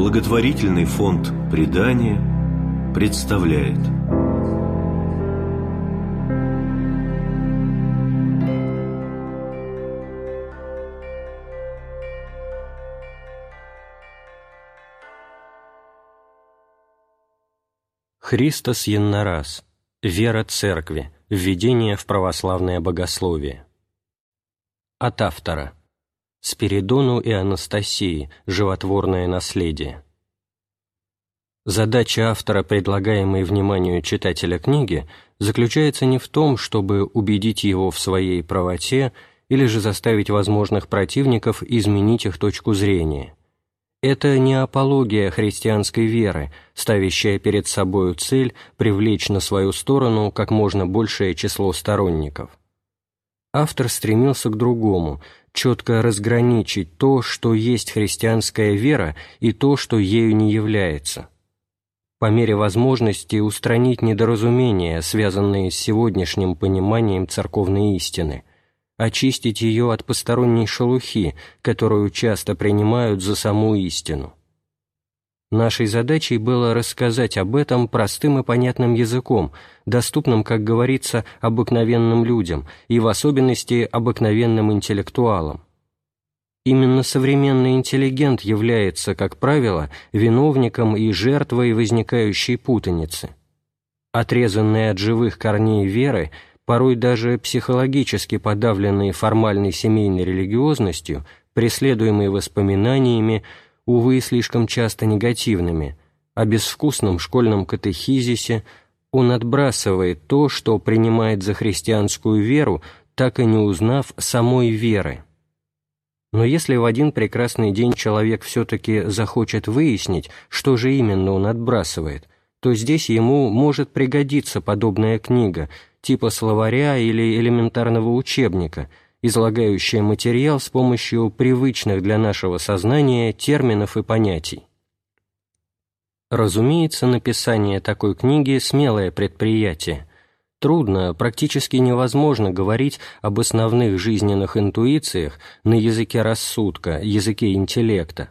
Благотворительный фонд «Предание» представляет Христос Яннарас. Вера Церкви. Введение в православное богословие. От автора. Спиридону и Анастасии. Животворное наследие. Задача автора, предлагаемой вниманию читателя книги, заключается не в том, чтобы убедить его в своей правоте или же заставить возможных противников изменить их точку зрения. Это не апология христианской веры, ставящая перед собою цель привлечь на свою сторону как можно большее число сторонников. Автор стремился к другому – четко разграничить то, что есть христианская вера, и то, что ею не является. По мере возможности устранить недоразумения, связанные с сегодняшним пониманием церковной истины, очистить ее от посторонней шелухи, которую часто принимают за саму истину. Нашей задачей было рассказать об этом простым и понятным языком, доступным, как говорится, обыкновенным людям и в особенности обыкновенным интеллектуалам. Именно современный интеллигент является, как правило, виновником и жертвой возникающей путаницы. Отрезанные от живых корней веры, порой даже психологически подавленные формальной семейной религиозностью, преследуемые воспоминаниями, увы, слишком часто негативными, о безвкусном школьном катехизисе, он отбрасывает то, что принимает за христианскую веру, так и не узнав самой веры. Но если в один прекрасный день человек все-таки захочет выяснить, что же именно он отбрасывает, то здесь ему может пригодиться подобная книга, типа словаря или элементарного учебника – излагающая материал с помощью привычных для нашего сознания терминов и понятий. Разумеется, написание такой книги – смелое предприятие. Трудно, практически невозможно говорить об основных жизненных интуициях на языке рассудка, языке интеллекта.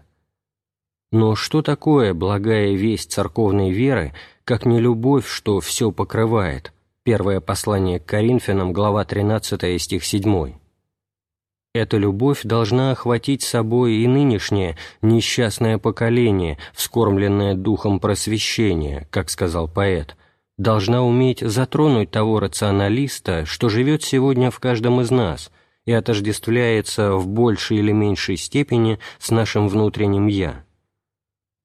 Но что такое благая весть церковной веры, как не любовь, что все покрывает? Первое послание к Коринфянам, глава 13, стих 7. Эта любовь должна охватить собой и нынешнее несчастное поколение, вскормленное духом просвещения, как сказал поэт, должна уметь затронуть того рационалиста, что живет сегодня в каждом из нас и отождествляется в большей или меньшей степени с нашим внутренним «я».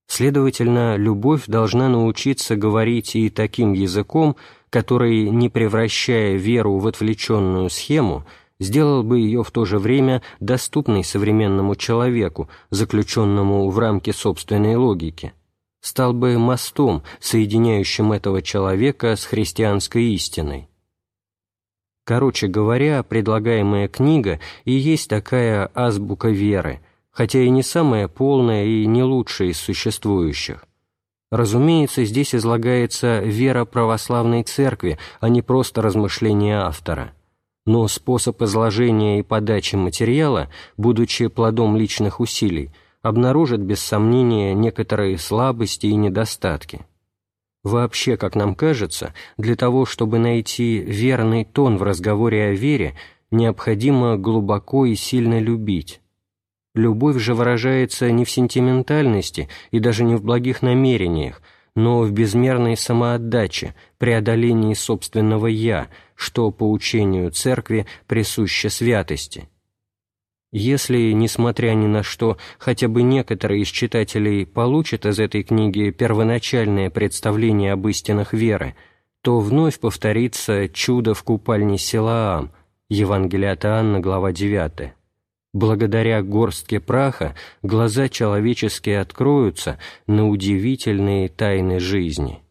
Следовательно, любовь должна научиться говорить и таким языком, который, не превращая веру в отвлеченную схему, сделал бы ее в то же время доступной современному человеку, заключенному в рамки собственной логики, стал бы мостом, соединяющим этого человека с христианской истиной. Короче говоря, предлагаемая книга и есть такая азбука веры, хотя и не самая полная и не лучшая из существующих. Разумеется, здесь излагается вера православной церкви, а не просто размышления автора – но способ изложения и подачи материала, будучи плодом личных усилий, обнаружит без сомнения некоторые слабости и недостатки. Вообще, как нам кажется, для того, чтобы найти верный тон в разговоре о вере, необходимо глубоко и сильно любить. Любовь же выражается не в сентиментальности и даже не в благих намерениях, но в безмерной самоотдаче, преодолении собственного «я», что по учению Церкви присуще святости. Если, несмотря ни на что, хотя бы некоторые из читателей получат из этой книги первоначальное представление об истинах веры, то вновь повторится чудо в купальне Силаам, Евангелие от Иоанна, глава 9. Благодаря горстке праха глаза человеческие откроются на удивительные тайны жизни.